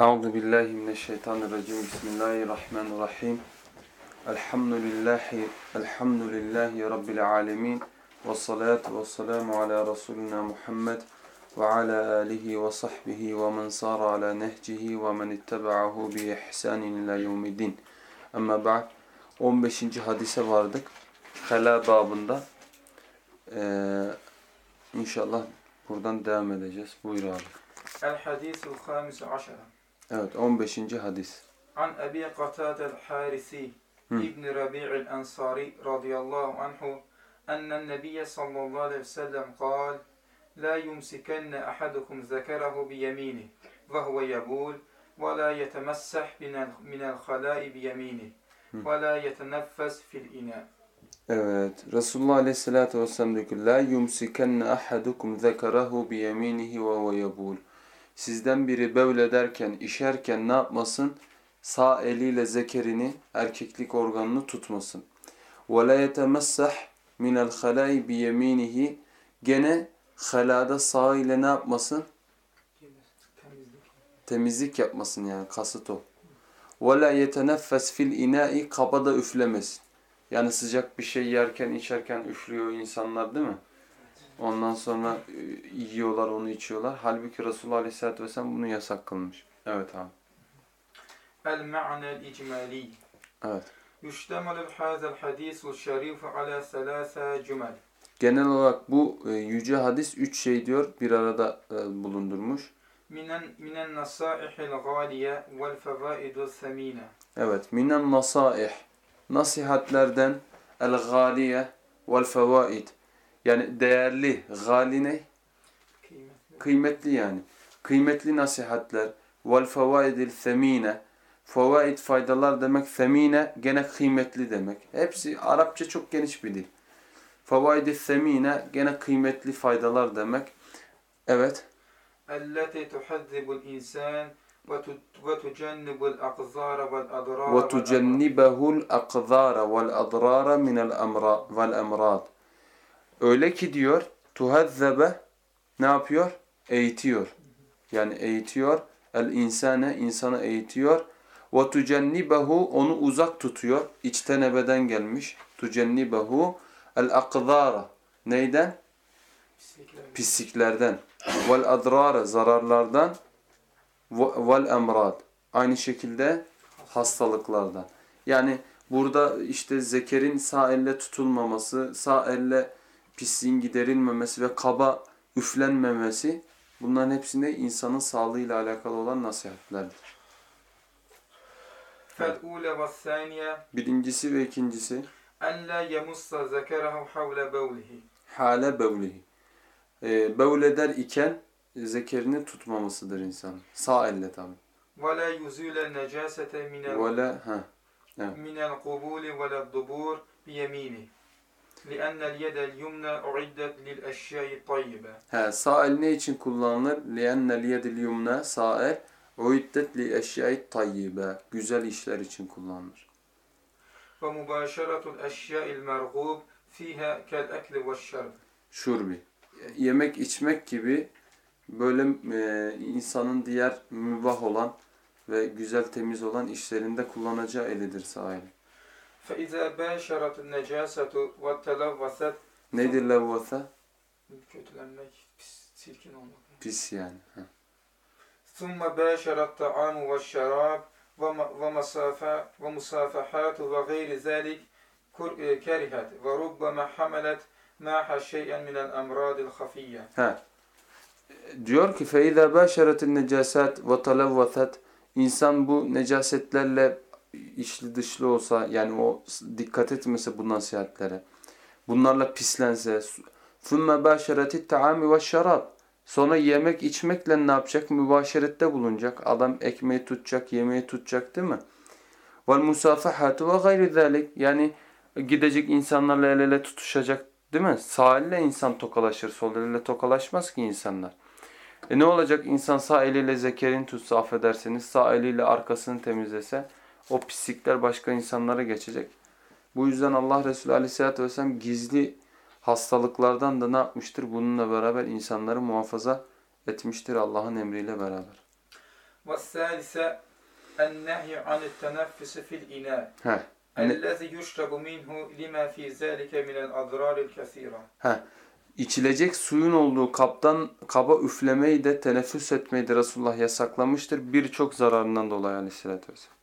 أعوذ بالله من الشيطان الرجيم بسم الله الرحمن الرحيم الحمد لله الحمد لله رب العالمين والصلاة والسلام على رسولنا محمد وعلى آله وصحبه ومن صار على نهجه ومن اتبعه بإحسان إلى يوم الدين أما بعد 15. حديثة vardık. خلا babında. Ee, inşallah buradan devam edeceğiz. Buyur abi. El hadisul hamis. Evet 15. hadis. عن أبي قتادة الحارثي مم. ابن ربيع الأنصاري رضي الله عنه أن النبي صلى الله عليه وسلم قال لا يمسكن أحدكم ذكره بيمينه وهو يبول ولا يتمسح من ال- من الخلاء بيمينه مم. ولا يتنفس في الإناء Evet. Resulullah Aleyhisselatü Vesselam diyor ki La yumsikenne ahadukum zekerahu bi yeminihi ve huve yebul. Sizden biri bevlederken, işerken ne yapmasın? Sağ eliyle zekerini, erkeklik organını tutmasın. Yetemessah minel halai bi yeminihi. Gene halada sağ ile ne yapmasın? Temizlik yapmasın yani kasıt o. La yeteneffes fil inai kabada üflemesin. Yani sıcak bir şey yerken, içerken üflüyor insanlar değil mi? Ondan sonra e, yiyorlar onu içiyorlar. Halbuki Resulullah Aleyhisselatü Vesselam bunu yasak kılmış. Evet abi. El ma'nel icmali. Evet. Yüştemelü hazel hadisul şerifu ala selase cümel. Genel olarak bu e, yüce hadis üç şey diyor bir arada e, bulundurmuş. Minen minen nasaihil galiye vel fevaidul semine. Evet. Minen nasaih. Nasihatlerden el galiye vel fevaid Yani değerli, gali ne? Kıymetli yani. Kıymetli nasihatler. Vel fevaidil femine. Fevaid faydalar demek. Femine gene kıymetli demek. Hepsi Arapça çok geniş bir dil. Fevaidil femine gene kıymetli faydalar demek. Evet. التي تحذب الإنسان وت- وتجنب الأقذار والأضرار Ve tucennibehul akzara vel adrara minel emra vel emrad. Öyle ki diyor tuhazzebe ne yapıyor? Eğitiyor. Yani eğitiyor. El insane insanı eğitiyor. Ve tucennibehu onu uzak tutuyor. İçtenebeden gelmiş. Tucennibehu el akzara. Neyden? Pisliklerden. Vel adrara zararlardan. Ve- Vel emrad. Aynı şekilde hastalıklardan. Yani burada işte zekerin sağ elle tutulmaması, sağ elle pisliğin giderilmemesi ve kaba üflenmemesi bunların hepsinde insanın sağlığıyla alakalı olan nasihatlerdir. فالأولى والثانية Birincisi ve ikincisi أن لا يمص ذكره حول بوله hale bevlihi. Ee, bevleder iken zekerini tutmamasıdır insan. Sağ elle tabi. ولا يزيل النجاسة من ال- Ve la ha. من القبول ولا الدبور بيمينه لأن اليد اليمنى أعدت للأشياء الطيبة He, sağ el ne için kullanılır? لِيَنَّ الْيَدِ الْيُمْنَى Sağ el اُعِدَّتْ لِيَشْيَاءِ الطَّيِّبَةِ Güzel işler için kullanılır. ومباشرة الأشياء المرغوب فيها كالأكل والشرب Şurbi. Yemek içmek gibi böyle e, insanın diğer mübah olan ve güzel temiz olan işlerinde kullanacağı elidir sağ el. فإذا باشرت النجاسة وتلوثت Nedir levvata? kötülenmek, pis, çirkin olmak. Pis yani. Heh. ثم باشر الطعام والشراب وم- ومصافا- ومصافحات وغير ذلك كر- كرهت وربما حملت معها شيئا من الأمراض الخفية He. Diyor ki فَاِذَا بَاشَرَتِ النَّجَاسَاتِ وَتَلَوَّثَتْ İnsan bu necasetlerle içli dışlı olsa yani o dikkat etmese bu nasihatlere bunlarla pislense ثُمَّ بَاشَرَتِ التَّعَامِ وَالشَّرَابِ Sonra yemek içmekle ne yapacak? Mübaşerette bulunacak. Adam ekmeği tutacak, yemeği tutacak değil mi? Vel musafahatu ve gayri zalik. Yani gidecek insanlarla el ele tutuşacak değil mi? Sağ elle insan tokalaşır. Sol elle tokalaşmaz ki insanlar. E ne olacak? İnsan sağ eliyle zekerini tutsa affedersiniz. Sağ eliyle arkasını temizlese o pislikler başka insanlara geçecek. Bu yüzden Allah Resulü Aleyhisselatü Vesselam gizli hastalıklardan da ne yapmıştır? Bununla beraber insanları muhafaza etmiştir Allah'ın emriyle beraber. والثالثة النهي عن التنفس في الإناء Heh. Ne- الذي يشرب منه لما في ذلك من الأضرار الكثيرة Heh. İçilecek suyun olduğu kaptan kaba üflemeyi de teneffüs etmeyi de Resulullah yasaklamıştır. Birçok zararından dolayı aleyhissalatü vesselam.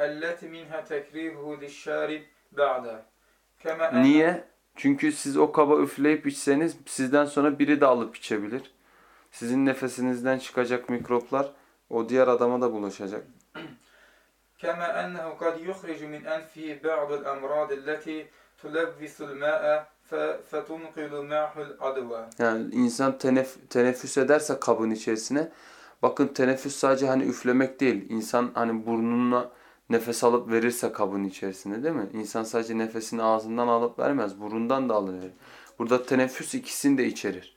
التي منها تكريهه للشارب بعده كما أن Niye? Çünkü siz o kaba üfleyip içseniz sizden sonra biri de alıp içebilir. Sizin nefesinizden çıkacak mikroplar o diğer adama da bulaşacak. كما أنه قد يخرج من أنفه بعض الأمراض التي تلوث الماء ف- فتنقل معه العدوى Yani insan tenef teneffüs ederse kabın içerisine bakın teneffüs sadece hani üflemek değil. İnsan hani burnuna nefes alıp verirse kabın içerisinde değil mi? İnsan sadece nefesini ağzından alıp vermez, burundan da alır. Burada teneffüs ikisini de içerir.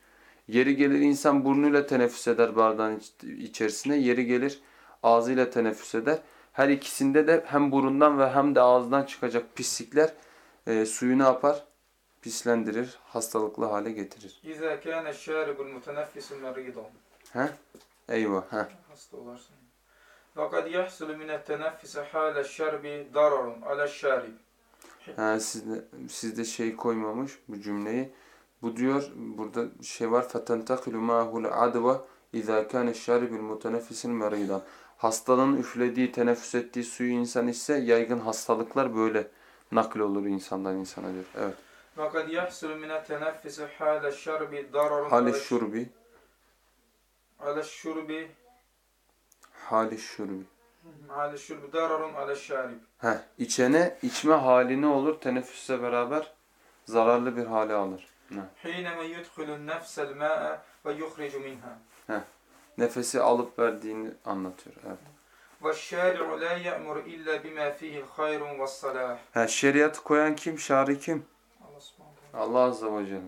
Yeri gelir insan burnuyla teneffüs eder bardağın içerisine, yeri gelir ağzıyla teneffüs eder. Her ikisinde de hem burundan ve hem de ağızdan çıkacak pislikler e, suyu ne yapar? Pislendirir, hastalıklı hale getirir. İzâ kâne şâribul muteneffisü merîdûn. He? Eyvah. He. Hasta olarsın. Fakat yahsul mine teneffise hale şerbi dararun ale şarib. Yani sizde, sizde şey koymamış bu cümleyi. Bu diyor burada şey var fetentakilu ma'hul adva izâ kâne şâribil muteneffisin merîdan. Hastalığın üflediği, teneffüs ettiği suyu insan içse yaygın hastalıklar böyle nakil olur insandan insana diyor. Evet. Fakat yahsul mine teneffisi hale şerbi dararun hale şurbi. Hale şurbi hali şurbi. Hali şurbi dararun ale şarib. Heh, içene içme hali ne olur? Teneffüsle beraber zararlı bir hale alır. Hineme yudhulun nefsel ma'e ve yuhricu minha. Heh, nefesi alıp verdiğini anlatıyor. Evet. Ve şâri'u la ye'mur illa bima fihil hayrun ve salah. He, şeriatı koyan kim? Şari kim? Allah Azze ve Celle.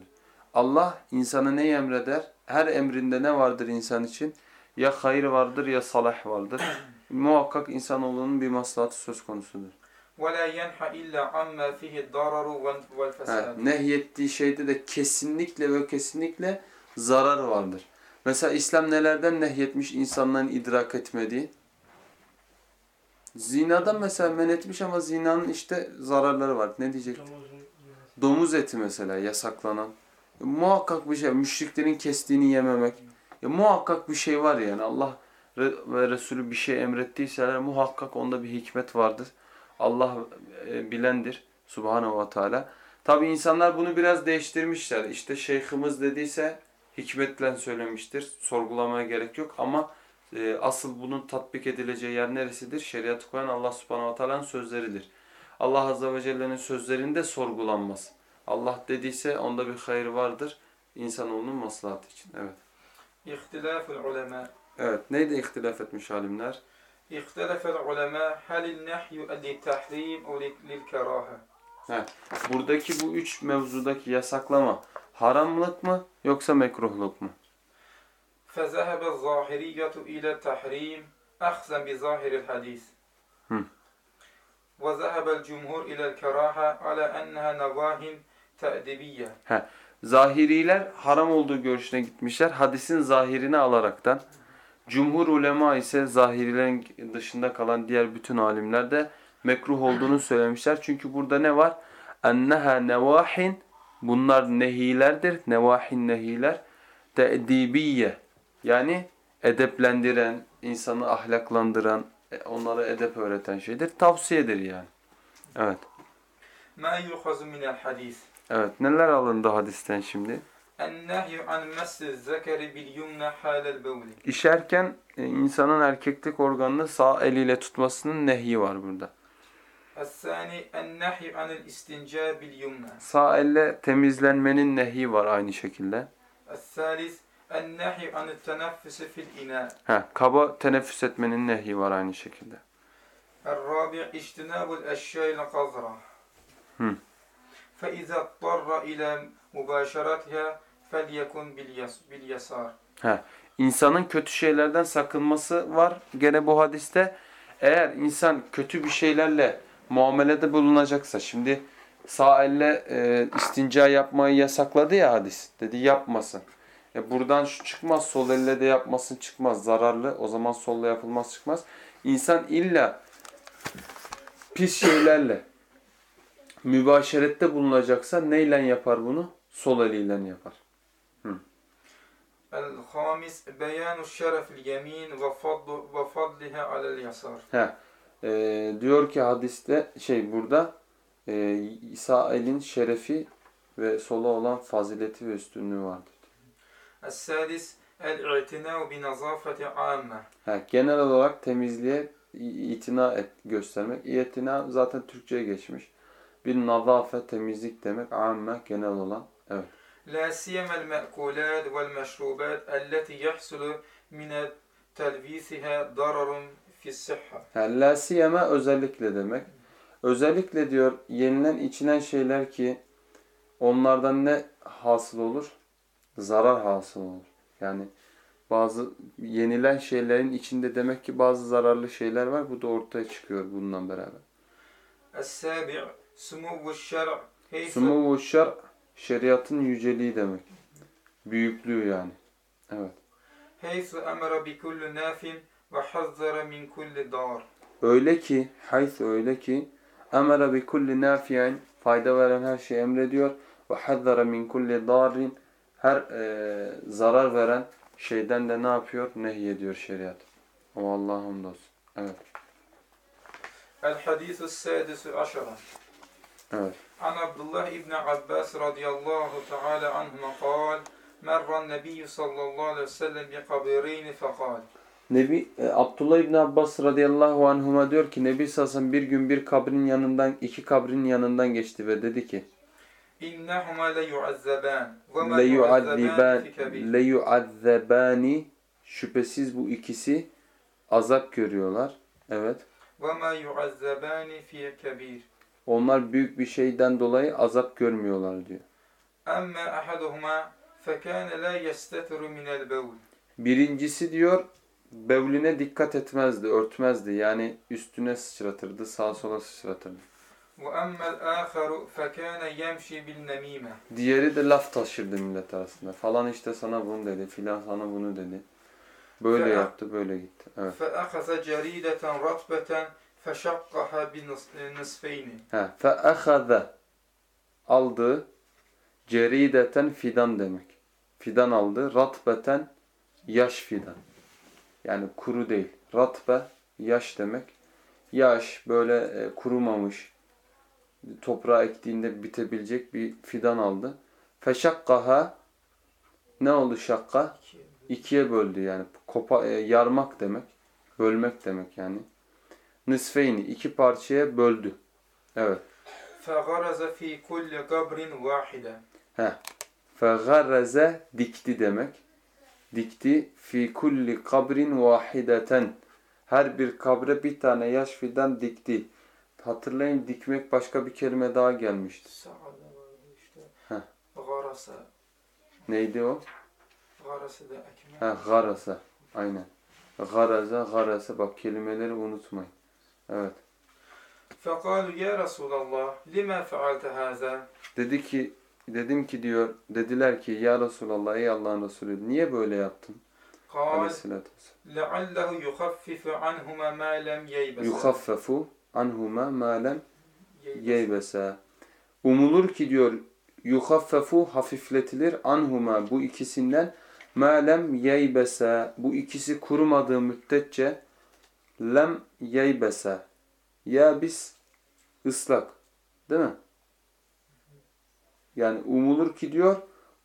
Allah insanı ne emreder? Her emrinde ne vardır insan için? Ya hayır vardır ya salah vardır. Muhakkak insanoğlunun bir maslahatı söz konusudur. Ha, nehyettiği şeyde de kesinlikle ve kesinlikle zarar vardır. Mesela İslam nelerden nehyetmiş insanların idrak etmediği? Zinadan mesela men etmiş ama zinanın işte zararları var. Ne diyecektim? Domuz eti mesela yasaklanan. E, muhakkak bir şey. Müşriklerin kestiğini yememek. E, muhakkak bir şey var yani. Allah ve Resulü bir şey emrettiyseler muhakkak onda bir hikmet vardır. Allah e, bilendir. Subhanahu ve Teala. Tabi insanlar bunu biraz değiştirmişler. İşte şeyhimiz dediyse hikmetle söylemiştir. Sorgulamaya gerek yok ama e, asıl bunun tatbik edileceği yer neresidir? Şeriatı koyan Allah Subhanahu ve Teala'nın sözleridir. Allah Azze ve Celle'nin sözlerinde sorgulanmaz. Allah dediyse onda bir hayır vardır. İnsanoğlunun maslahatı için. Evet. اختلاف العلماء Evet. Neydi ihtilaf etmiş alimler? اختلف العلماء هل النحي للتحريم أو لل- للكراهة Buradaki bu üç mevzudaki yasaklama haramlık mı yoksa mekruhluk mu? فذهب الظاهرية إلى التحريم أخذا بظاهر الحديث هم. وذهب الجمهور إلى الكراهة على أنها نواه تأديبية Zahiriler haram olduğu görüşüne gitmişler. Hadisin zahirini alaraktan. Cumhur ulema ise zahirilerin dışında kalan diğer bütün alimler de mekruh olduğunu söylemişler. Çünkü burada ne var? Enneha nevahin bunlar nehilerdir. Nevahin nehiler te'dibiye yani edeplendiren, insanı ahlaklandıran, e, onlara edep öğreten şeydir. Tavsiyedir yani. Evet. Ma yuhazu minel hadis. Evet. Neler alındı hadisten şimdi? النهي عن مس الذكر باليمنى حال البول İşerken e, insanın erkeklik organını sağ eliyle tutmasının nehyi var burada. الثاني النهي عن الاستنجاء باليمنى Sağ elle temizlenmenin nehyi var aynı şekilde. الثالث النهي عن التنفس في الإناء Ha, kaba teneffüs etmenin nehyi var aynı şekilde. الرابع اجتناب الأشياء القذرة هم. فإذا اضطر إلى مباشرتها فليكن باليس- باليسار İnsanın kötü şeylerden sakınması var. Gene bu hadiste eğer insan kötü bir şeylerle muamelede bulunacaksa şimdi sağ elle e, istinca yapmayı yasakladı ya hadis. Dedi yapmasın. E buradan şu çıkmaz sol elle de yapmasın çıkmaz zararlı. O zaman solla yapılmaz çıkmaz. İnsan illa pis şeylerle mübaşerette bulunacaksa neyle yapar bunu? Sol eliyle yapar. El-Hamis beyanu şerefil yemin ve fadliha alel yasar. He. E, diyor ki hadiste şey burada e, sağ elin şerefi ve sola olan fazileti ve üstünlüğü vardır. Es-Sadis el-i'tinâ bi nazafeti âmme. He, genel olarak temizliğe itina et, göstermek. İtina zaten Türkçe'ye geçmiş. Bir nazafe temizlik demek. Amme genel olan. Evet. La siyemel me'kulat vel meşrubat elleti yahsulu mine telvisiha dararun fissihha. La siyeme özellikle demek. Özellikle diyor yenilen içilen şeyler ki onlardan ne hasıl olur? Zarar hasıl olur. Yani bazı yenilen şeylerin içinde demek ki bazı zararlı şeyler var. Bu da ortaya çıkıyor bundan beraber. Es-sabi' Sumuvu şer şeriatın yüceliği demek. Büyüklüğü yani. Evet. Heysu emara bi kulli nafin ve hazzara min kulli dar. Öyle ki, haysu öyle ki emara bi kulli nafiyen fayda veren her şeyi emrediyor ve hazzara min kulli darin her e, zarar veren şeyden de ne yapıyor? Nehyediyor şeriat. O Allah'ım dost. Evet. El hadis-i sadis-i aşara. Evet. An Abdullah İbni Abbas radıyallahu teala anhuma kal. Merran Nebiyyü sallallahu aleyhi ve sellem bi kabireyni fekal. Nebi e, Abdullah İbni Abbas radıyallahu anhuma diyor ki Nebi Sassan bir gün bir kabrin yanından iki kabrin yanından geçti ve dedi ki İnnehuma leyuazzebani şüphesiz bu ikisi azap görüyorlar. Evet. Ve ma yuazzebani fi kebir onlar büyük bir şeyden dolayı azap görmüyorlar diyor. Amma ahaduhuma fekâne la yestetru minel bevl. Birincisi diyor bevline dikkat etmezdi, örtmezdi. Yani üstüne sıçratırdı, sağa sola sıçratırdı. Diğeri de laf taşırdı millet arasında. Falan işte sana bunu dedi, filan sana bunu dedi. Böyle yaptı, böyle gitti. Evet. Feşakkaha bi nisfeyni. He, fe ehaze aldı cerideten fidan demek. Fidan aldı. Ratbeten yaş fidan. Yani kuru değil. Ratbe yaş demek. Yaş böyle e, kurumamış toprağa ektiğinde bitebilecek bir fidan aldı. Feşakkaha ne oldu şakka? İkiye böldü yani. Kopa, e, yarmak demek. Bölmek demek yani nisfeyni iki parçaya böldü. Evet. Fegaraza fi kulli kabrin vahide. He. Fegaraza dikti demek. Dikti fi kulli kabrin vahideten. Her bir kabre bir tane yaş fidan dikti. Hatırlayın dikmek başka bir kelime daha gelmişti. Sağda Garasa. Neydi o? Garasa da ekmek. Ha, garasa. Aynen. Garaza, garasa. Bak kelimeleri unutmayın. Evet. Fekalu ya Resulallah lime fealte haza? Dedi ki dedim ki diyor dediler ki ya Resulallah ey Allah'ın Resulü niye böyle yaptın? Aleyhissalatü vesselam. Anhuma ma lem yeybese. Umulur ki diyor yukhaffafu hafifletilir anhuma bu ikisinden ma lem yeybese. Bu ikisi kurumadığı müddetçe lem yeybese. Yabis ıslak. Değil mi? Yani umulur ki diyor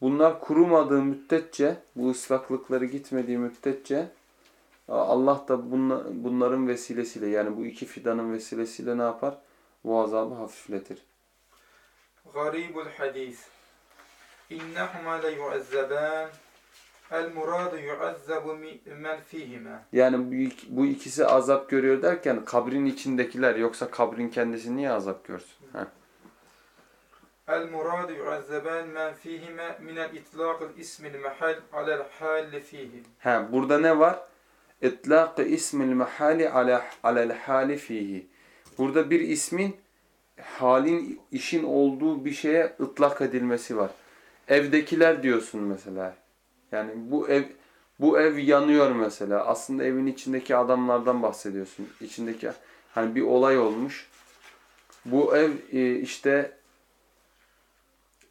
bunlar kurumadığı müddetçe bu ıslaklıkları gitmediği müddetçe Allah da bunların vesilesiyle yani bu iki fidanın vesilesiyle ne yapar? Bu azabı hafifletir. Garibul hadis. İnnehuma le yu'ezzeben El muradu yuazzabu men fihime. Yani bu, bu ikisi azap görüyor derken kabrin içindekiler yoksa kabrin kendisi niye azap görsün? Heh. El muradu yuazzaban men fihime minel itlaqil ismil mehal alel halli fihi. He, burada ne var? İtlaqı ismil mehali alel hali fihi. Burada bir ismin halin, işin olduğu bir şeye ıtlak edilmesi var. Evdekiler diyorsun mesela. Yani bu ev bu ev yanıyor mesela. Aslında evin içindeki adamlardan bahsediyorsun. İçindeki hani bir olay olmuş. Bu ev e, işte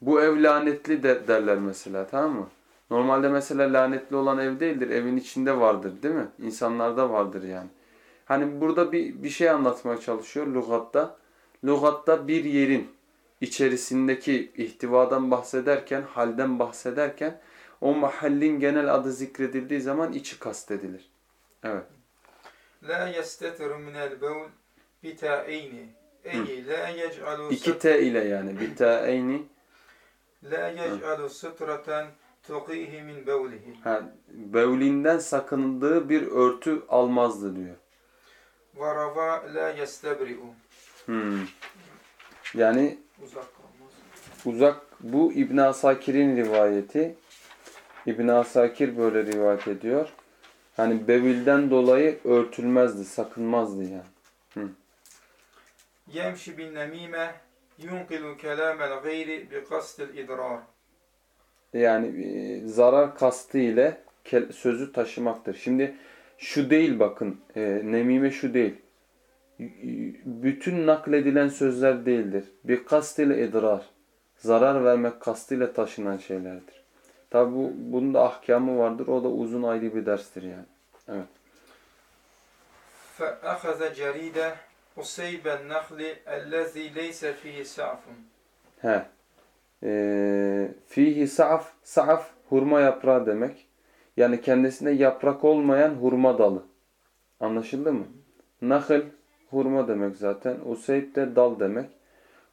bu ev lanetli de, derler mesela tamam mı? Normalde mesela lanetli olan ev değildir. Evin içinde vardır değil mi? İnsanlarda vardır yani. Hani burada bir, bir şey anlatmaya çalışıyor lügatta. Lügatta bir yerin içerisindeki ihtivadan bahsederken, halden bahsederken o mahallin genel adı zikredildiği zaman içi kastedilir. Evet. La yestetiru min el-bawl bita'ini. Ey la yec'alu İki T ile yani. Bir ta'eyni. la yec'alu sutratan tuqihi min bawlihi. Ha, bevlinden sakındığı bir örtü almazdı diyor. Ve rava la yestebri'u. Hmm. Yani Uzak kalmaz. uzak bu İbn Asakir'in rivayeti. İbn Asakir böyle rivayet ediyor. Hani bevilden dolayı örtülmezdi, sakınmazdı yani. Yemşi bin nemime yunqilu kelamel gayri bi kastil idrar. Yani e, zarar kastı ile sözü taşımaktır. Şimdi şu değil bakın, e, nemime şu değil. Bütün nakledilen sözler değildir. Bir kast ile idrar. Zarar vermek kastıyla taşınan şeylerdir. Tabi bu, bunun da ahkamı vardır. O da uzun ayrı bir derstir yani. Evet. فأخذ جريدة أصيب النخل الذي ليس فيه سعف He. Ee, fihi sa'af. Sa'af hurma yaprağı demek. Yani kendisinde yaprak olmayan hurma dalı. Anlaşıldı mı? Nahl hurma demek zaten. Useyb de dal demek.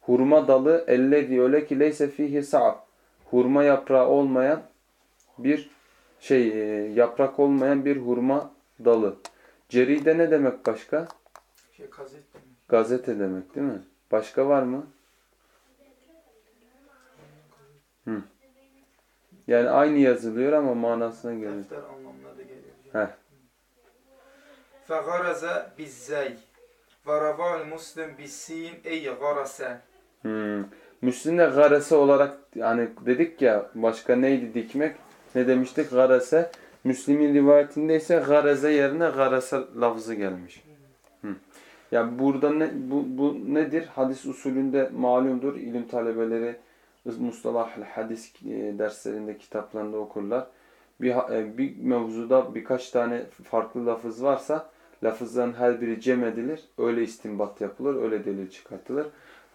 Hurma dalı ellezi öyle ki leyse fihi sa'af. Hurma yaprağı olmayan bir şey e, yaprak olmayan bir hurma dalı. Ceride ne demek başka? şey gazet demek. Gazete demek değil mi? Başka var mı? Hı. Yani aynı yazılıyor ama manasına göre. Defter anlamına da geliyor. Heh. فغرز بالزي ورواه المسلم بالسين أي غرس Hmm. Müslim'de garese olarak yani dedik ya başka neydi dikmek? Ne demiştik? Garese. Müslim'in rivayetinde ise gareze yerine garese lafzı gelmiş. Hı. Yani burada ne, bu, bu nedir? Hadis usulünde malumdur. İlim talebeleri mustalah hadis e, derslerinde kitaplarında okurlar. Bir, e, bir mevzuda birkaç tane farklı lafız varsa lafızların her biri cem edilir. Öyle istinbat yapılır. Öyle delil çıkartılır.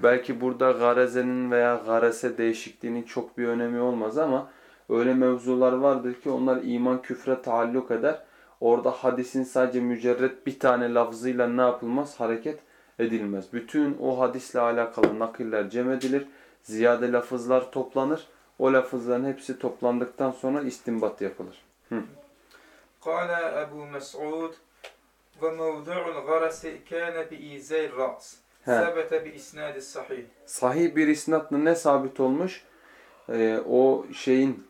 Belki burada garezenin veya garese değişikliğinin çok bir önemi olmaz ama Öyle mevzular vardır ki onlar iman küfre taalluk eder. Orada hadisin sadece mücerret bir tane lafzıyla ne yapılmaz? Hareket edilmez. Bütün o hadisle alakalı nakiller cem edilir. Ziyade lafızlar toplanır. O lafızların hepsi toplandıktan sonra istinbat yapılır. Kale Ebu Mes'ud ve mevdu'ul garasi kâne bi izeyr. Sebete bi sahih. Sahih bir isnatla ne sabit olmuş? Ee, o şeyin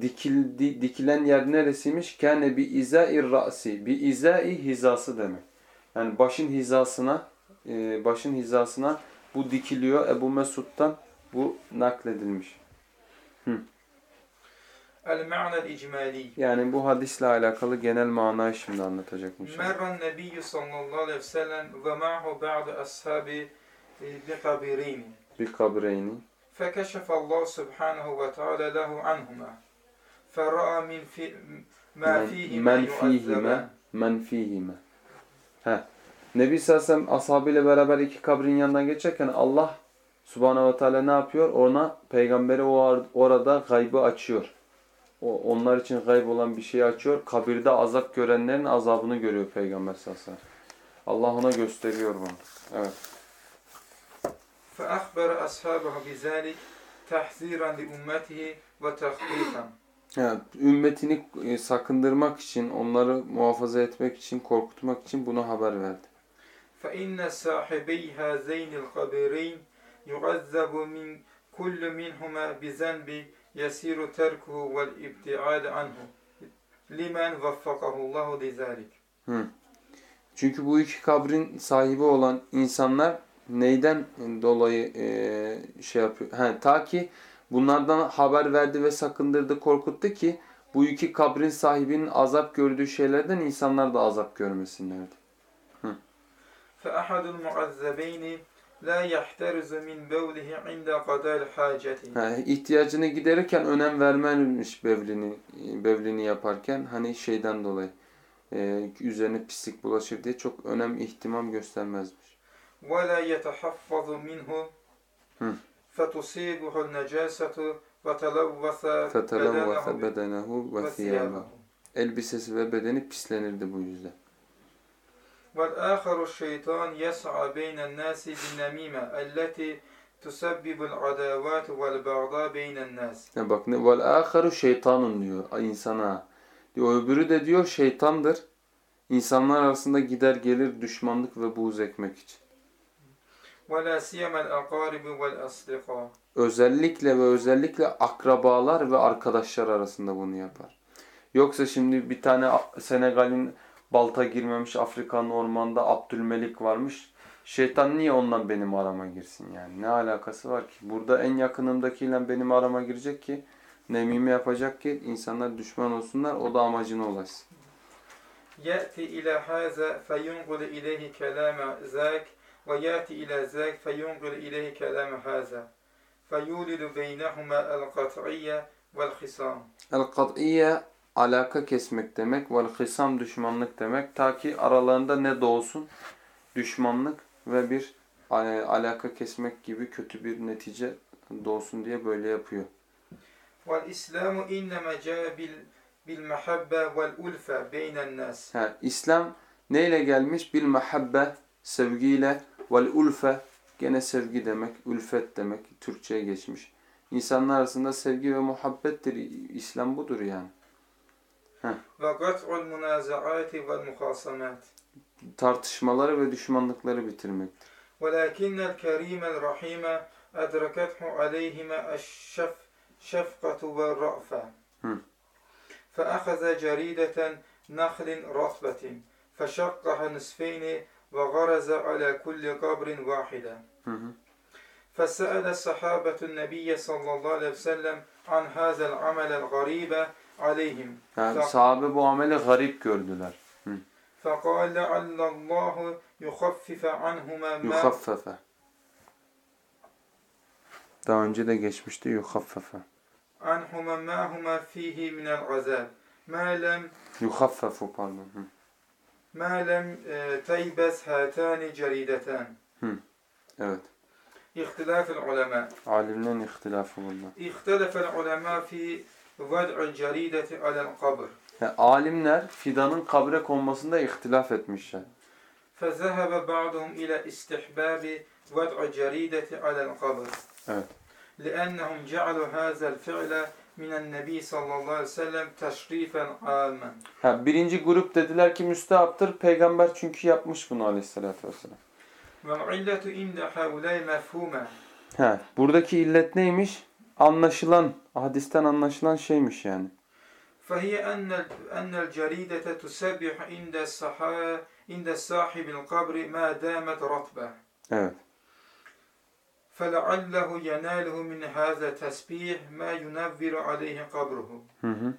dikildi, dikilen yer neresiymiş? Kâne bi izâir ra'si. Bi izâi hizası demek. Yani başın hizasına e, başın hizasına bu dikiliyor. Ebu Mesud'dan bu nakledilmiş. Hı. Yani bu hadisle alakalı genel manayı şimdi anlatacakmış. Merran nebiyyü sallallahu aleyhi ve sellem ve ma'hu ba'du ashabi e, bi kabireyni. Bi kabireyni. Fekeşefallahu subhanahu ve teala lehu anhuma. من في ما Men, فيهما men يعذبان fihime, men fihime. He. Nebi sallallahu aleyhi ve sellem ashabıyla beraber iki kabrin yanından geçerken Allah subhanehu ve teala ne yapıyor? Ona peygamberi o ar- orada gaybı açıyor. O, onlar için gayb olan bir şeyi açıyor. Kabirde azap görenlerin azabını görüyor peygamber sallallahu aleyhi ve sellem. Allah ona gösteriyor bunu. Evet. فأخبر أصحابه بذلك تحذيرا لأمته وتخويفا Yani ümmetini e, sakındırmak için, onları muhafaza etmek için, korkutmak için bunu haber verdi. فإن صاحبي هذين القبرين يعذب من كل منهما بذنب يسير تركه والابتعاد عنه لمن وفقه الله لذلك Hı. Çünkü bu iki kabrin sahibi olan insanlar neyden dolayı e, şey yapıyor? He, ta ki bunlardan haber verdi ve sakındırdı, korkuttu ki bu iki kabrin sahibinin azap gördüğü şeylerden insanlar da azap görmesinlerdi. فأحد المعذبين لا يحترز من بوله عند قضاء الحاجة He, ihtiyacını giderirken önem vermemiş bevlini, bevlini yaparken hani şeyden dolayı e, üzerine pislik bulaşır diye çok önem ihtimam göstermezmiş. ولا يتحفظ منه Hı. فتصيبه النجاسة وتلوث فَتَلَوَّثَ بدنه بَدَنَهُ وَثِيَابَهُ وثيابه Elbisesi ve bedeni pislenirdi bu yüzden. والآخر الشيطان يسعى بين الناس بالنميمة التي تسبب العداوات والبغضاء بين الناس Ya bak ne vel aharu şeytanun diyor insana. Diyor öbürü de diyor şeytandır. İnsanlar arasında gider gelir düşmanlık ve buğz ekmek için. Özellikle ve özellikle akrabalar ve arkadaşlar arasında bunu yapar. Yoksa şimdi bir tane Senegal'in balta girmemiş Afrika'nın ormanda Abdülmelik varmış. Şeytan niye ondan benim arama girsin yani? Ne alakası var ki? Burada en yakınımdakiyle benim arama girecek ki nemime yapacak ki insanlar düşman olsunlar. O da amacına ulaşsın. يأتي إلى هذا فينقل إليه كلام ذاك ويأتي إلى ذاك فينقل إليه كلام هذا فيولد بينهما القطعية والخصام El-kat'iye alaka kesmek demek. Vel hisam düşmanlık demek. Ta ki aralarında ne doğsun? Düşmanlık ve bir e, alaka kesmek gibi kötü bir netice doğsun diye böyle yapıyor. والإسلام إنما جاء بال بالمحبة والألفة بين الناس Ha, İslam neyle gelmiş? Bil mahabbe, sevgiyle, vel ulfe, gene sevgi demek, ülfet demek, Türkçe'ye geçmiş. İnsanlar arasında sevgi ve muhabbettir. İslam budur yani. وقطع المنازعات والمخاصمات Tartışmaları ve düşmanlıkları bitirmektir. ولكن الكريم الرحيم أدركته عليهما الشف شفقة والرأفة هم. فأخذ جريدة نخل رطبة فشقها نصفين وغرز على كل قبر واحدة. فسأل الصحابة النبي صلى الله عليه وسلم عن هذا العمل الغريب عليهم Yani Fa- sahabe bu ameli garip gördüler. فقال لعل الله يخفف عنهما ما Yuhaffefe. Daha önce de geçmişti yuhaffefe. عنهما ما هما فيه من العذاب ما لم Yuhaffefu pardon. Hı. ما لم آه، تيبس هاتان جريدتان evet. اختلاف العلماء عالمين اختلاف والله اختلف العلماء في وضع الجريدة على القبر Alimler fidanın kabre konmasında ihtilaf etmişler. فَذَهَبَ بَعْضُهُمْ اِلَى اِسْتِحْبَابِ وضع الجريدة عَلَى الْقَبْرِ Evet. لِأَنَّهُمْ جَعَلُوا هَذَا الْفِعْلَ من النبي صلى الله عليه وسلم تشريفا عاما Ha, birinci grup dediler ki müstehaptır. Peygamber çünkü yapmış bunu aleyhissalatü vesselam. والعلة عند هؤلاء مفهومة Ha, buradaki illet neymiş? Anlaşılan, hadisten anlaşılan şeymiş yani. فهي أن أن الجريدة تسبح عند الصحا عند صاحب القبر ما دامت رطبة Evet. فلعله يناله من هذا التسبيح ما ينور عليه قبره Hı hı.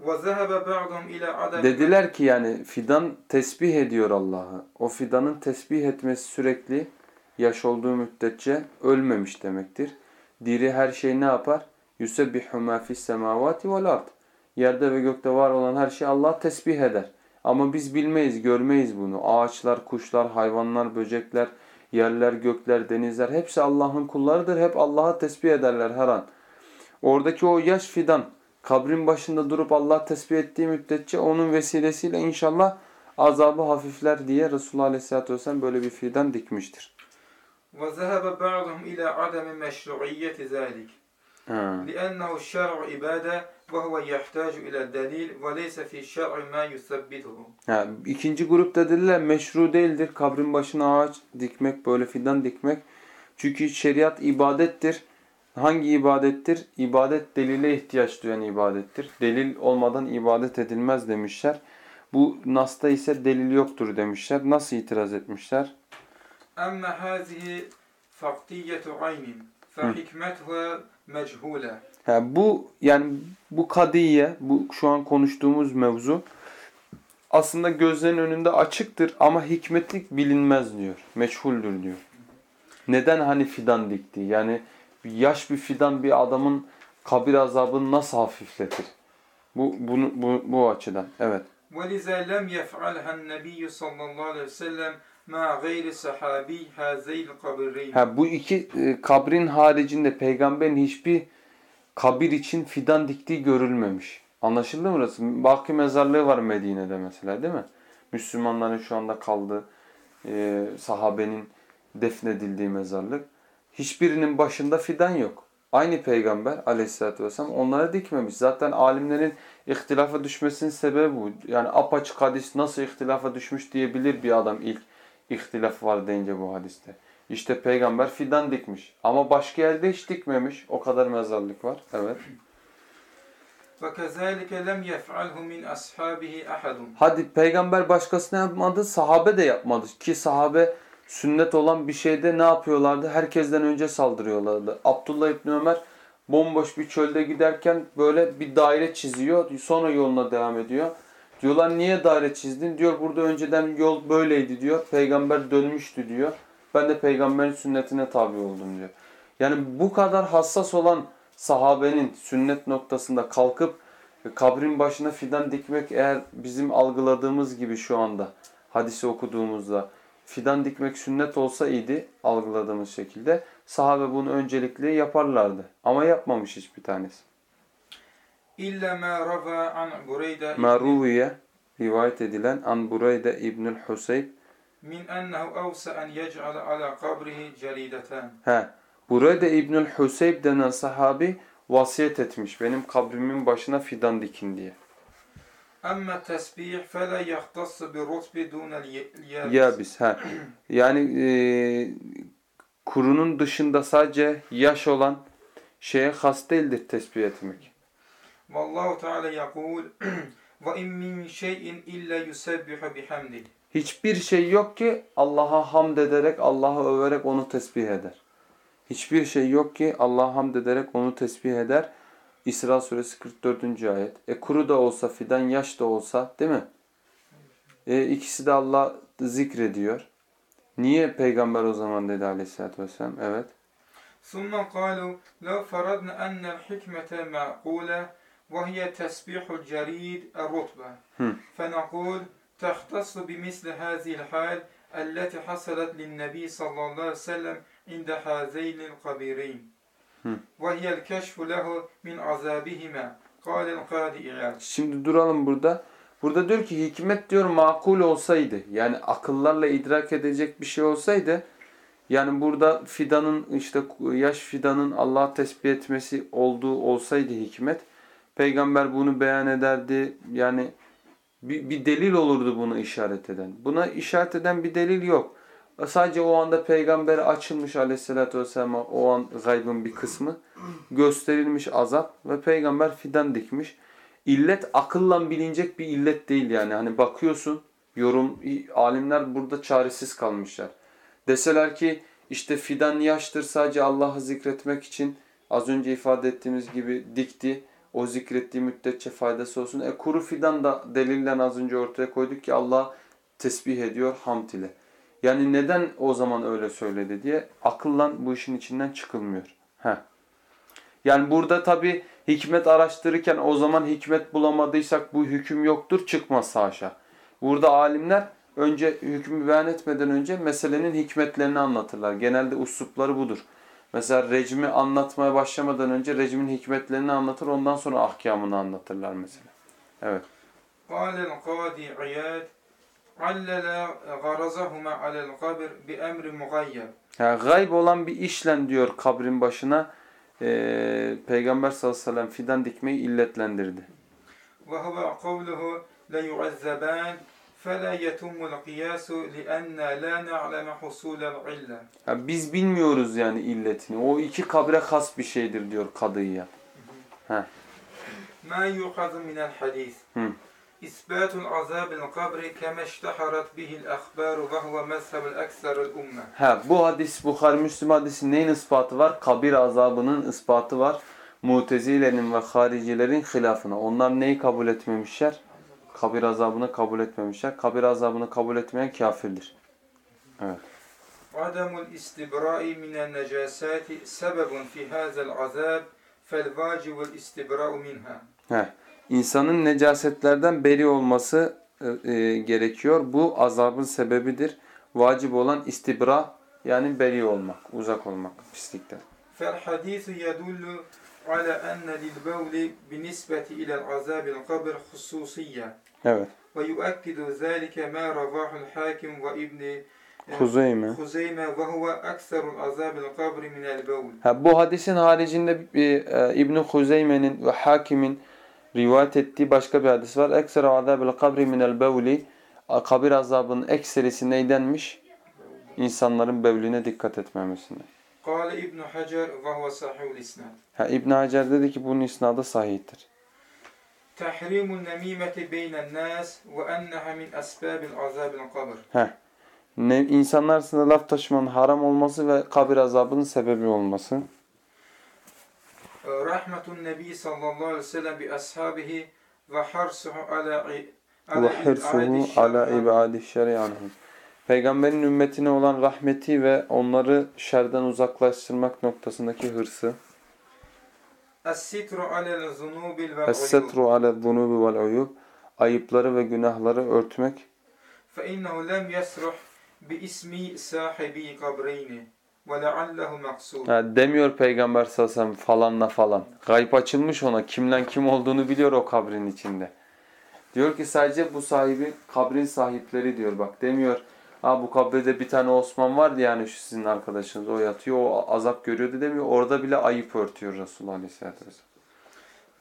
وذهب بعضهم إلى عدم Dediler ki yani fidan tesbih ediyor Allah'ı. O fidanın tesbih etmesi sürekli yaş olduğu müddetçe ölmemiş demektir. Diri her şey ne yapar? Yusebbihu ma fis semavati vel ard. Yerde ve gökte var olan her şey Allah tesbih eder. Ama biz bilmeyiz, görmeyiz bunu. Ağaçlar, kuşlar, hayvanlar, böcekler, yerler, gökler, denizler hepsi Allah'ın kullarıdır. Hep Allah'a tesbih ederler her an. Oradaki o yaş fidan kabrin başında durup Allah tesbih ettiği müddetçe onun vesilesiyle inşallah azabı hafifler diye Resulullah Aleyhisselatü Vesselam böyle bir fidan dikmiştir. وذهب بعضهم إلى عدم مشروعية ذلك Ha. لأنه الشرع عبادة وهو يحتاج إلى الدليل وليس في الشرع ما يثبته Ha, ikinci grup da dediler meşru değildir. Kabrin başına ağaç dikmek, böyle fidan dikmek. Çünkü şeriat ibadettir. Hangi ibadettir? İbadet delile ihtiyaç duyan ibadettir. Delil olmadan ibadet edilmez demişler. Bu Nas'ta ise delil yoktur demişler. Nasıl itiraz etmişler? أما هذه فقطية عين فحكمتها مجهولة Ha, bu yani bu kadiye, bu şu an konuştuğumuz mevzu aslında gözlerin önünde açıktır ama hikmetlik bilinmez diyor. Meçhuldür diyor. Neden hani fidan dikti? Yani yaş bir fidan bir adamın kabir azabını nasıl hafifletir? Bu bunu bu, bu açıdan. Evet. ولذا لم يفعلها النبي صلى الله عليه وسلم Ha bu iki e, kabrin haricinde peygamberin hiçbir kabir için fidan diktiği görülmemiş. Anlaşıldı mı burası? Baki mezarlığı var Medine'de mesela değil mi? Müslümanların şu anda kaldığı e, sahabenin defnedildiği mezarlık. Hiçbirinin başında fidan yok. Aynı peygamber aleyhissalatü vesselam onlara dikmemiş. Zaten alimlerin ihtilafa düşmesinin sebebi bu. Yani apaçık hadis nasıl ihtilafa düşmüş diyebilir bir adam ilk ihtilaf var deyince bu hadiste. İşte peygamber fidan dikmiş. Ama başka yerde hiç dikmemiş. O kadar mezarlık var. Evet. وكذلك لم يفعله من أصحابه أحد Hadi peygamber başkasına yapmadı, sahabe de yapmadı. Ki sahabe sünnet olan bir şeyde ne yapıyorlardı? Herkesten önce saldırıyorlardı. Abdullah İbni Ömer bomboş bir çölde giderken böyle bir daire çiziyor. Sonra yoluna devam ediyor. Diyorlar niye daire çizdin? Diyor burada önceden yol böyleydi diyor. Peygamber dönmüştü diyor. Ben de peygamberin sünnetine tabi oldum diyor. Yani bu kadar hassas olan sahabenin sünnet noktasında kalkıp kabrin başına fidan dikmek eğer bizim algıladığımız gibi şu anda hadisi okuduğumuzda fidan dikmek sünnet olsa idi algıladığımız şekilde sahabe bunu öncelikli yaparlardı. Ama yapmamış hiçbir tanesi. İlle ma rafa an Bureyde Ma ruviye rivayet edilen an Bureyde İbnül Huseyb min ennehu avsa en yec'al ala kabrihi cerideten. He. Bureyde İbnül Huseyb denen sahabi vasiyet etmiş. Benim kabrimin başına fidan dikin diye. Ama tesbih fele yahtassı bi rutbi dunel yabis. Ha. Yani e, kurunun dışında sadece yaş olan şeye has değildir tesbih etmek. والله تعالى يقول وإن من شيء إلا يسبح بحمده Hiçbir şey yok ki Allah'a hamd ederek, Allah'ı överek onu tesbih eder. Hiçbir şey yok ki Allah'a hamd ederek onu tesbih eder. İsra suresi 44. ayet. E kuru da olsa, fidan yaş da olsa değil mi? E, ikisi de Allah zikrediyor. Niye peygamber o zaman dedi aleyhissalatü vesselam? Evet. ثم قالوا لو فرضنا أن الحكمة معقولة وهي تسبيح الجريد الرطبة هم. فنقول تختص بمثل هذه الحال التي حصلت للنبي صلى الله عليه وسلم عند هذين القبيرين هم. وهي الكشف له من عذابهما قال القاضي إياد Şimdi duralım burada. Burada diyor ki hikmet diyor makul olsaydı yani akıllarla idrak edecek bir şey olsaydı yani burada fidanın işte yaş fidanın Allah'a tesbih etmesi olduğu olsaydı hikmet peygamber bunu beyan ederdi yani bir, bir delil olurdu bunu işaret eden. Buna işaret eden bir delil yok. Sadece o anda peygambere açılmış aleyhissalatü vesselam o an gaybın bir kısmı gösterilmiş azap ve peygamber fidan dikmiş. İllet akılla bilinecek bir illet değil yani. Hani bakıyorsun yorum alimler burada çaresiz kalmışlar. Deseler ki işte fidan yaştır sadece Allah'ı zikretmek için az önce ifade ettiğimiz gibi dikti. O zikrettiği müddetçe faydası olsun. E kuru fidan da delilden az önce ortaya koyduk ki Allah tesbih ediyor hamd ile. Yani neden o zaman öyle söyledi diye akıllan bu işin içinden çıkılmıyor. Heh. Yani burada tabi hikmet araştırırken o zaman hikmet bulamadıysak bu hüküm yoktur çıkmaz haşa. Burada alimler önce hükmü beyan etmeden önce meselenin hikmetlerini anlatırlar. Genelde uslupları budur. Mesela recmi anlatmaya başlamadan önce recimin hikmetlerini anlatır ondan sonra ahkamını anlatırlar mesela. Evet. قال القاضي عياد علل غرزهما على القبر بأمر مغيب Yani gayb olan bir işlen diyor kabrin başına e, Peygamber sallallahu aleyhi ve sellem fidan dikmeyi illetlendirdi. وهو قوله ليعذبان فلا يتم القياس لأن لا نعلم حصول العلة Ya biz bilmiyoruz yani illetini. O iki kabre has bir şeydir diyor kadıya. ما يؤخذ من الحديث هم. إثبات العذاب القبر كما اشتهرت به الأخبار وهو مذهب الأكثر الأمة Ha bu hadis Bukhari Müslim hadisi neyin ispatı var? Kabir azabının ispatı var. Mutezilerin ve haricilerin hilafına. Onlar neyi kabul etmemişler? kabir azabını kabul etmemişler. Kabir azabını kabul etmeyen kafirdir. Evet. Ademul istibra'i minen necasati sebebun fi hazel azab fel vacibul istibra'u minha. Heh. İnsanın necasetlerden beri olması e, e, gerekiyor. Bu azabın sebebidir. Vacip olan istibra yani beri olmak, uzak olmak pislikten. Fel hadisu yedullu ala enne lil binisbeti ilel azabil kabir hususiyye. Evet. Ve yuakkidu zâlike mâ ravâhul hakim ve ibni Huzeyme. Huzeyme ve huve ekserul azabil kabri minel bevl. Ha, bu hadisin haricinde e, e, İbn Huzeyme'nin ve Hakim'in rivayet ettiği başka bir hadis var. Ekser azabil kabri minel bevli. Kabir azabının ekserisi neydenmiş? İnsanların bevline dikkat etmemesine. Kale İbn Hacer ve huve sahihul isnad. Ha İbn Hacer dedi ki bunun isnadı sahihtir. Tahrimun nemimeti beynen nas ve enneha min asbabil azabil kabr. Heh. Ne, insanlar arasında laf taşımanın haram olması ve kabir azabının sebebi olması. Rahmetun Nebi sallallahu aleyhi ve sellem bi ashabihi ve harsuhu ala ve hirsuhu ala ibadi şeri'anhum. Peygamberin ümmetine olan rahmeti ve onları şerden uzaklaştırmak noktasındaki hırsı. Es-sitru alel zunubil vel Es-sitru alel zunubi vel uyub. Ayıpları ve günahları örtmek. Fe innehu lem yesruh bi ismi sahibi kabreyni. Demiyor Peygamber sallallahu aleyhi ve sellem falanla falan. Gayb açılmış ona. Kimden kim olduğunu biliyor o kabrin içinde. Diyor ki sadece bu sahibi kabrin sahipleri diyor bak. Demiyor Ha bu kabrede bir tane Osman vardı yani şu sizin arkadaşınız o yatıyor o azap görüyordu demiyor. Orada bile ayıp örtüyor Resulullah Aleyhisselatü Vesselam.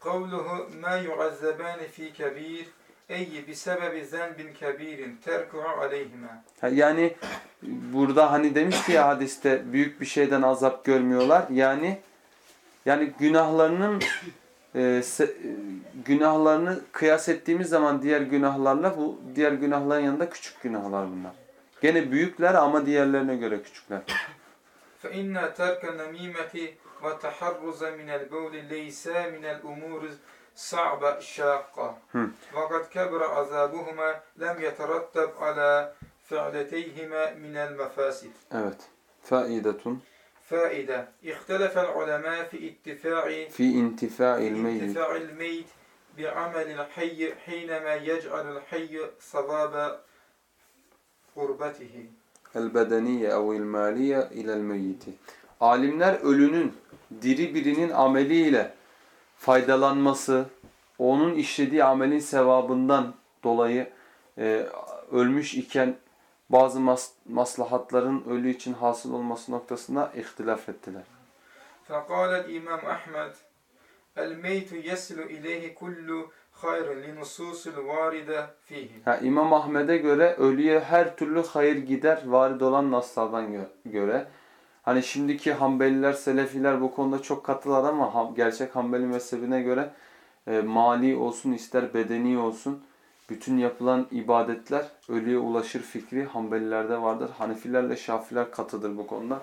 Kavluhu ma yuazzebani fi kebir eyyi bisebebi zenbin kebirin terku'u aleyhime. Yani burada hani demişti ya hadiste büyük bir şeyden azap görmüyorlar. Yani yani günahlarının e, se, e, günahlarını kıyas ettiğimiz zaman diğer günahlarla bu diğer günahların yanında küçük günahlar bunlar. Gene büyükler ama diğerlerine göre küçükler. فإن ترك النميمة وتحرز من البول ليس من الأمور صعبة شاقة هم. وقد كبر عذابهما لم يترتب على فعلتيهما من المفاسد Evet. Faidetun فائدة اختلف العلماء في اتفاع fi intifa'il meyyit. انتفاع الميت بعمل الحي حينما يجعل الحي صواب قربته El bedeniye evil maliye ilel meyyiti. Alimler ölünün diri birinin ameliyle faydalanması, onun işlediği amelin sevabından dolayı e, ölmüş iken bazı mas maslahatların ölü için hasıl olması noktasında ihtilaf ettiler. فقال الإمام أحمد الميت يصل إليه كل hayr linususil. Ha, İmam Ahmed'e göre ölüye her türlü hayır gider varid olan naslardan gö göre. Hani şimdiki Hanbeliler, Selefiler bu konuda çok katılar ama gerçek Hanbeli mezhebine göre e, mali olsun ister bedeni olsun bütün yapılan ibadetler ölüye ulaşır fikri Hanbelilerde vardır. Hanefilerle Şafiler katıdır bu konuda.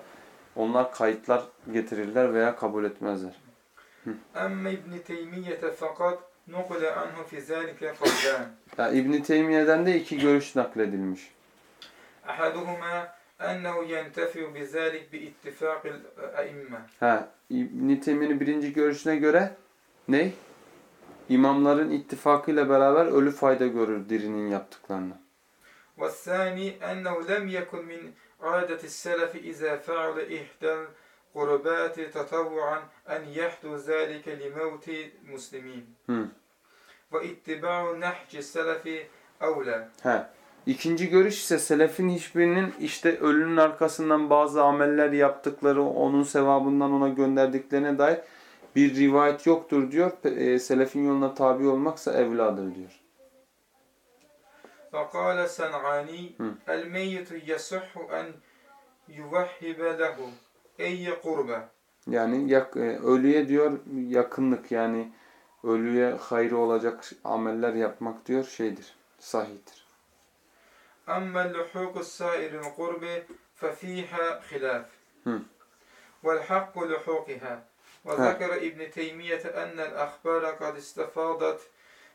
Onlar kayıtlar getirirler veya kabul etmezler. Emme İbn Teymiyye fakat nukule anhu fi zâlike fâzâ. İbn-i Teymiye'den de iki görüş nakledilmiş. Ahaduhuma ennehu yentefiu bi zâlik bi ittifâkil aimme. Ha, İbn-i Teymiye'nin birinci görüşüne göre ne? İmamların ittifakıyla beraber ölü fayda görür dirinin yaptıklarına. Ve sâni ennehu lem yekun min adetis selefi izâ fe'ale ihdel إحدى القربات تطوعا أن يحدو ذلك لموت المسلمين Hı. واتباع نهج السلف أولى He. İkinci görüş ise selefin hiçbirinin işte ölünün arkasından bazı ameller yaptıkları, onun sevabından ona gönderdiklerine dair bir rivayet yoktur diyor. E, selefin yoluna tabi olmaksa evladır diyor. فقال السنعاني Hı. الميت يصح أن يوهب له أي قربة Yani yak, e, ölüye diyor yakınlık yani ölüye hayrı olacak ameller yapmak diyor şeydir, sahihtir. أما اللحوق السائر القرب ففيها خلاف Hı. والحق لحوقها وذكر ابن تيمية أن الأخبار قد استفاضت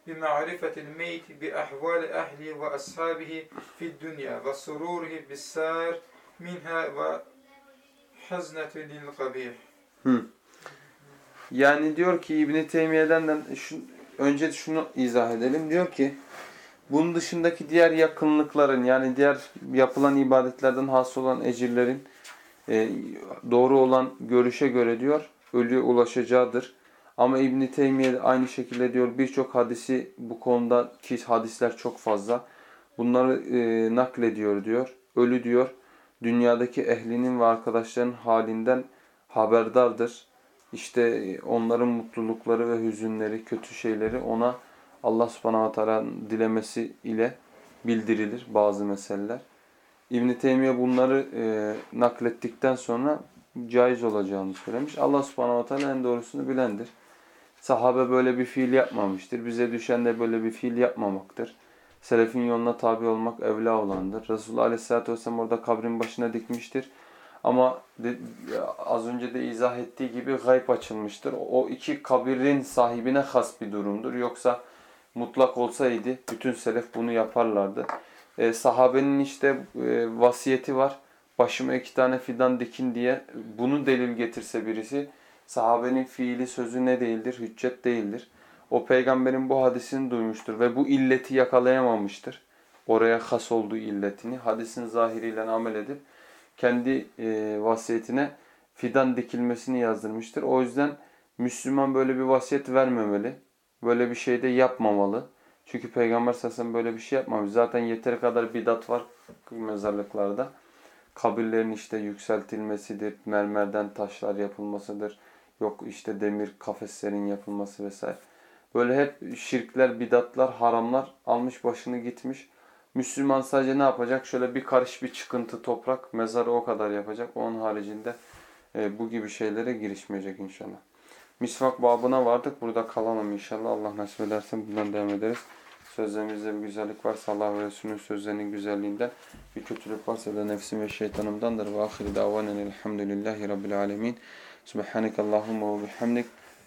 بمعرفة الميت بأحوال أهله وأصحابه في الدنيا وسروره بالسار منها haznetü lil kabih. Yani diyor ki İbn Teymiye'den de şu, önce şunu izah edelim. Diyor ki bunun dışındaki diğer yakınlıkların yani diğer yapılan ibadetlerden hasıl olan ecirlerin e, doğru olan görüşe göre diyor ölüye ulaşacağıdır. Ama İbn Teymiye aynı şekilde diyor birçok hadisi bu konuda ki hadisler çok fazla. Bunları e, naklediyor diyor. Ölü diyor dünyadaki ehlinin ve arkadaşlarının halinden haberdardır. İşte onların mutlulukları ve hüzünleri, kötü şeyleri ona Allah subhanahu ta'ala dilemesi ile bildirilir bazı meseleler. İbn Teymiye bunları e, naklettikten sonra caiz olacağını söylemiş. Allah subhanahu wa ta'ala en doğrusunu bilendir. Sahabe böyle bir fiil yapmamıştır. Bize düşen de böyle bir fiil yapmamaktır. Selefin yoluna tabi olmak evla olandır. Resulullah aleyhissalatü vesselam orada kabrin başına dikmiştir. Ama de, az önce de izah ettiği gibi gayb açılmıştır. O iki kabirin sahibine has bir durumdur. Yoksa mutlak olsaydı bütün selef bunu yaparlardı. E, sahabenin işte e, vasiyeti var. Başıma iki tane fidan dikin diye bunu delil getirse birisi sahabenin fiili sözü ne değildir? Hüccet değildir. O peygamberin bu hadisini duymuştur ve bu illeti yakalayamamıştır. Oraya has olduğu illetini hadisin zahiriyle amel edip kendi e, vasiyetine fidan dikilmesini yazdırmıştır. O yüzden Müslüman böyle bir vasiyet vermemeli. Böyle bir şey de yapmamalı. Çünkü Peygamber sallallahu böyle bir şey yapmamış. Zaten yeteri kadar bidat var mezarlıklarda. Kabirlerin işte yükseltilmesidir, mermerden taşlar yapılmasıdır. Yok işte demir kafeslerin yapılması vesaire. Böyle hep şirkler, bidatlar, haramlar almış başını gitmiş. Müslüman sadece ne yapacak? Şöyle bir karış bir çıkıntı toprak, mezarı o kadar yapacak. Onun haricinde e, bu gibi şeylere girişmeyecek inşallah. Misvak babına vardık. Burada kalalım inşallah. Allah nasip ederse bundan devam ederiz. Sözlerimizde bir güzellik varsa Allah ve Resulünün sözlerinin güzelliğinden, bir kötülük varsa da nefsim ve şeytanımdandır. Ve ahiri davanen elhamdülillahi rabbil alemin. Subhaneke Allahumma ve bihamdik.